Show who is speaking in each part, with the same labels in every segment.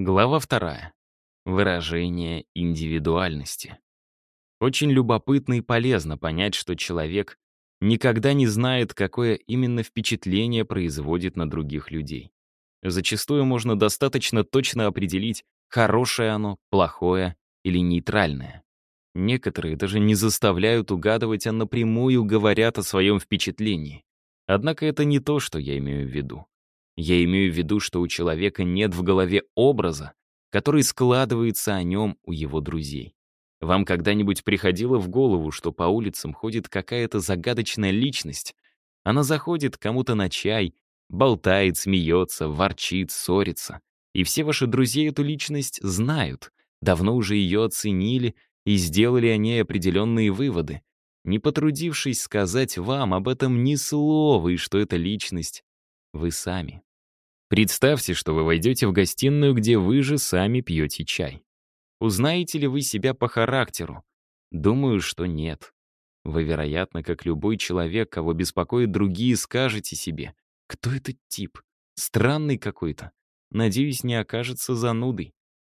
Speaker 1: Глава вторая. Выражение индивидуальности. Очень любопытно и полезно понять, что человек никогда не знает, какое именно впечатление производит на других людей. Зачастую можно достаточно точно определить, хорошее оно, плохое или нейтральное. Некоторые даже не заставляют угадывать, а напрямую говорят о своем впечатлении. Однако это не то, что я имею в виду. Я имею в виду, что у человека нет в голове образа, который складывается о нем у его друзей. Вам когда-нибудь приходило в голову, что по улицам ходит какая-то загадочная личность? Она заходит кому-то на чай, болтает, смеется, ворчит, ссорится. И все ваши друзья эту личность знают, давно уже ее оценили и сделали о ней определенные выводы, не потрудившись сказать вам об этом ни слова и что эта личность — вы сами. Представьте, что вы войдете в гостиную, где вы же сами пьете чай. Узнаете ли вы себя по характеру? Думаю, что нет. Вы, вероятно, как любой человек, кого беспокоят другие, скажете себе, кто этот тип? Странный какой-то. Надеюсь, не окажется занудой.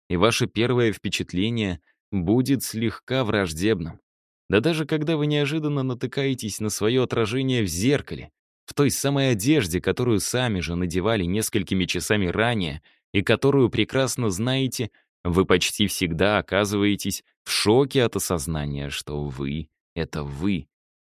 Speaker 1: И ваше первое впечатление будет слегка враждебным. Да даже когда вы неожиданно натыкаетесь на свое отражение в зеркале, в той самой одежде, которую сами же надевали несколькими часами ранее и которую прекрасно знаете, вы почти всегда оказываетесь в шоке от осознания, что вы — это вы.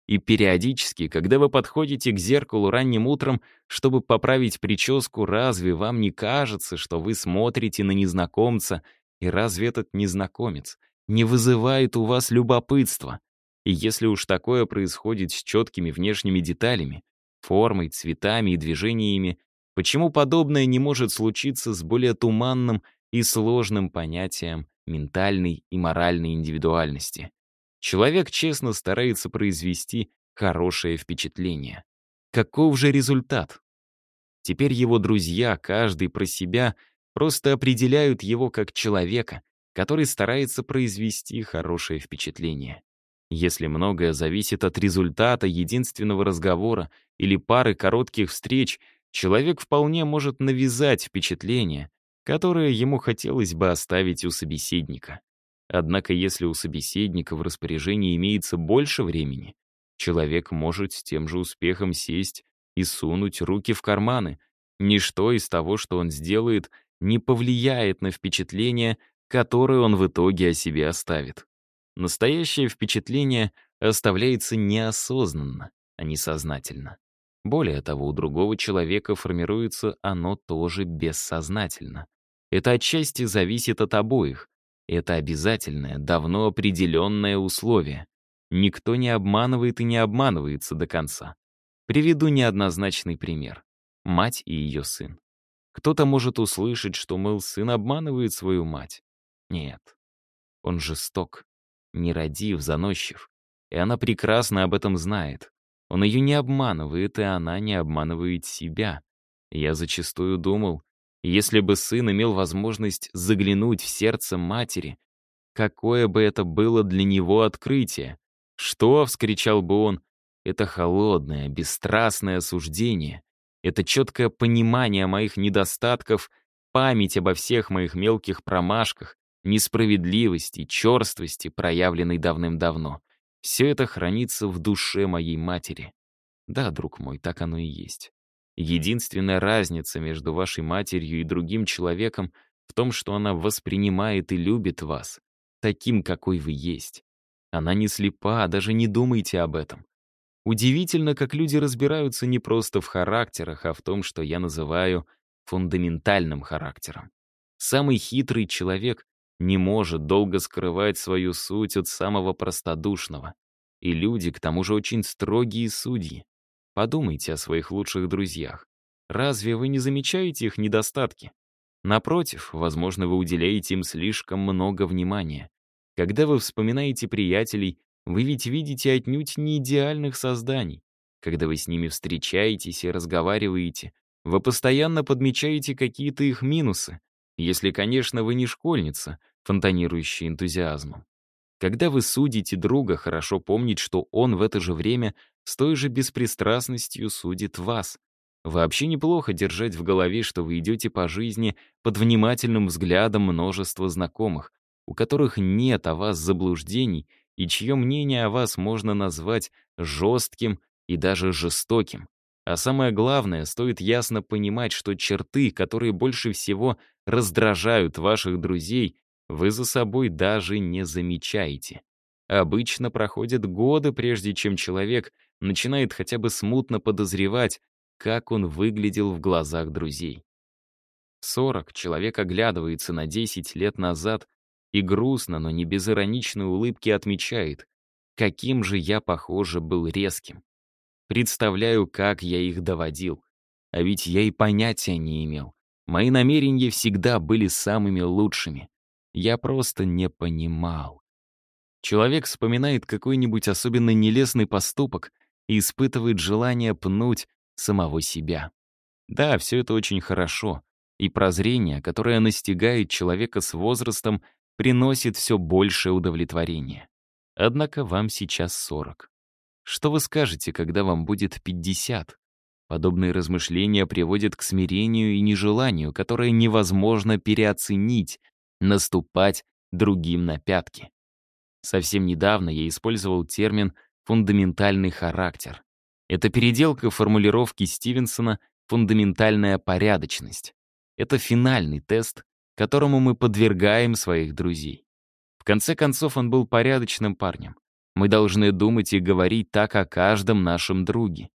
Speaker 1: И периодически, когда вы подходите к зеркалу ранним утром, чтобы поправить прическу, разве вам не кажется, что вы смотрите на незнакомца, и разве этот незнакомец не вызывает у вас любопытства? И если уж такое происходит с четкими внешними деталями, формой, цветами и движениями, почему подобное не может случиться с более туманным и сложным понятием ментальной и моральной индивидуальности? Человек честно старается произвести хорошее впечатление. Каков же результат? Теперь его друзья, каждый про себя, просто определяют его как человека, который старается произвести хорошее впечатление. Если многое зависит от результата единственного разговора или пары коротких встреч, человек вполне может навязать впечатление, которое ему хотелось бы оставить у собеседника. Однако если у собеседника в распоряжении имеется больше времени, человек может с тем же успехом сесть и сунуть руки в карманы. Ничто из того, что он сделает, не повлияет на впечатление, которое он в итоге о себе оставит. Настоящее впечатление оставляется неосознанно, а не сознательно. Более того, у другого человека формируется оно тоже бессознательно. Это отчасти зависит от обоих. Это обязательное, давно определенное условие. Никто не обманывает и не обманывается до конца. Приведу неоднозначный пример. Мать и ее сын. Кто-то может услышать, что, мыл, сын обманывает свою мать. Нет. Он жесток, нерадив, заносчив. И она прекрасно об этом знает. Он ее не обманывает, и она не обманывает себя. Я зачастую думал, если бы сын имел возможность заглянуть в сердце матери, какое бы это было для него открытие. «Что?» — вскричал бы он. «Это холодное, бесстрастное осуждение. Это четкое понимание моих недостатков, память обо всех моих мелких промашках, несправедливости, черствости, проявленной давным-давно. Все это хранится в душе моей матери. Да, друг мой, так оно и есть. Единственная разница между вашей матерью и другим человеком в том, что она воспринимает и любит вас, таким, какой вы есть. Она не слепа, даже не думайте об этом. Удивительно, как люди разбираются не просто в характерах, а в том, что я называю фундаментальным характером. Самый хитрый человек не может долго скрывать свою суть от самого простодушного. И люди, к тому же, очень строгие судьи. Подумайте о своих лучших друзьях. Разве вы не замечаете их недостатки? Напротив, возможно, вы уделяете им слишком много внимания. Когда вы вспоминаете приятелей, вы ведь видите отнюдь не идеальных созданий. Когда вы с ними встречаетесь и разговариваете, вы постоянно подмечаете какие-то их минусы, если, конечно, вы не школьница, фонтанирующая энтузиазмом. Когда вы судите друга, хорошо помнить, что он в это же время с той же беспристрастностью судит вас. Вообще неплохо держать в голове, что вы идете по жизни под внимательным взглядом множества знакомых, у которых нет о вас заблуждений и чье мнение о вас можно назвать жестким и даже жестоким. А самое главное, стоит ясно понимать, что черты, которые больше всего раздражают ваших друзей, вы за собой даже не замечаете. Обычно проходят годы, прежде чем человек начинает хотя бы смутно подозревать, как он выглядел в глазах друзей. В 40 человек оглядывается на 10 лет назад и грустно, но не без ироничной улыбки отмечает, каким же я, похоже, был резким. Представляю, как я их доводил. А ведь я и понятия не имел. Мои намерения всегда были самыми лучшими. Я просто не понимал. Человек вспоминает какой-нибудь особенно нелестный поступок и испытывает желание пнуть самого себя. Да, все это очень хорошо, и прозрение, которое настигает человека с возрастом, приносит все большее удовлетворение. Однако вам сейчас 40. Что вы скажете, когда вам будет 50? Подобные размышления приводят к смирению и нежеланию, которое невозможно переоценить, наступать другим на пятки. Совсем недавно я использовал термин «фундаментальный характер». Это переделка формулировки Стивенсона «фундаментальная порядочность». Это финальный тест, которому мы подвергаем своих друзей. В конце концов, он был порядочным парнем. Мы должны думать и говорить так о каждом нашем друге.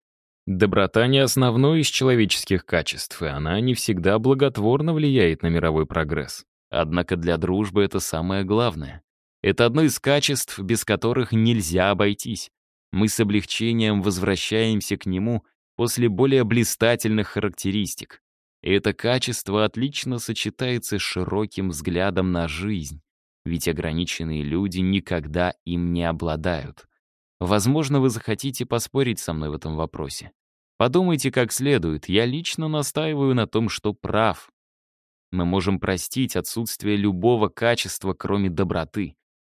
Speaker 1: Доброта не основное из человеческих качеств, и она не всегда благотворно влияет на мировой прогресс. Однако для дружбы это самое главное. Это одно из качеств, без которых нельзя обойтись. Мы с облегчением возвращаемся к нему после более блистательных характеристик. И это качество отлично сочетается с широким взглядом на жизнь, ведь ограниченные люди никогда им не обладают. Возможно, вы захотите поспорить со мной в этом вопросе. Подумайте как следует, я лично настаиваю на том, что прав. Мы можем простить отсутствие любого качества, кроме доброты.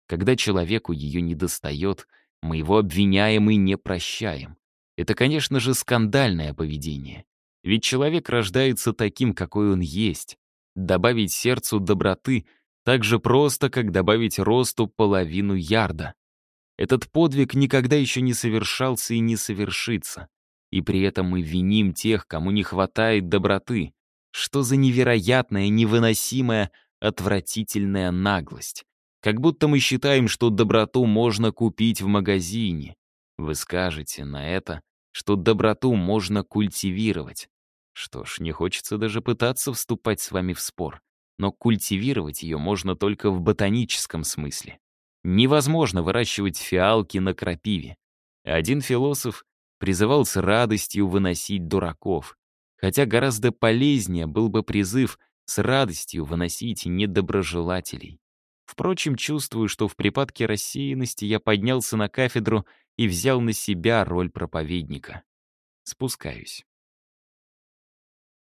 Speaker 1: Когда человеку ее недостает, мы его обвиняем и не прощаем. Это, конечно же, скандальное поведение. Ведь человек рождается таким, какой он есть. Добавить сердцу доброты так же просто, как добавить росту половину ярда. Этот подвиг никогда еще не совершался и не совершится. И при этом мы виним тех, кому не хватает доброты. Что за невероятная, невыносимая, отвратительная наглость. Как будто мы считаем, что доброту можно купить в магазине. Вы скажете на это, что доброту можно культивировать. Что ж, не хочется даже пытаться вступать с вами в спор. Но культивировать ее можно только в ботаническом смысле. Невозможно выращивать фиалки на крапиве. Один философ призывал с радостью выносить дураков, хотя гораздо полезнее был бы призыв с радостью выносить недоброжелателей. Впрочем, чувствую, что в припадке рассеянности я поднялся на кафедру и взял на себя роль проповедника. Спускаюсь.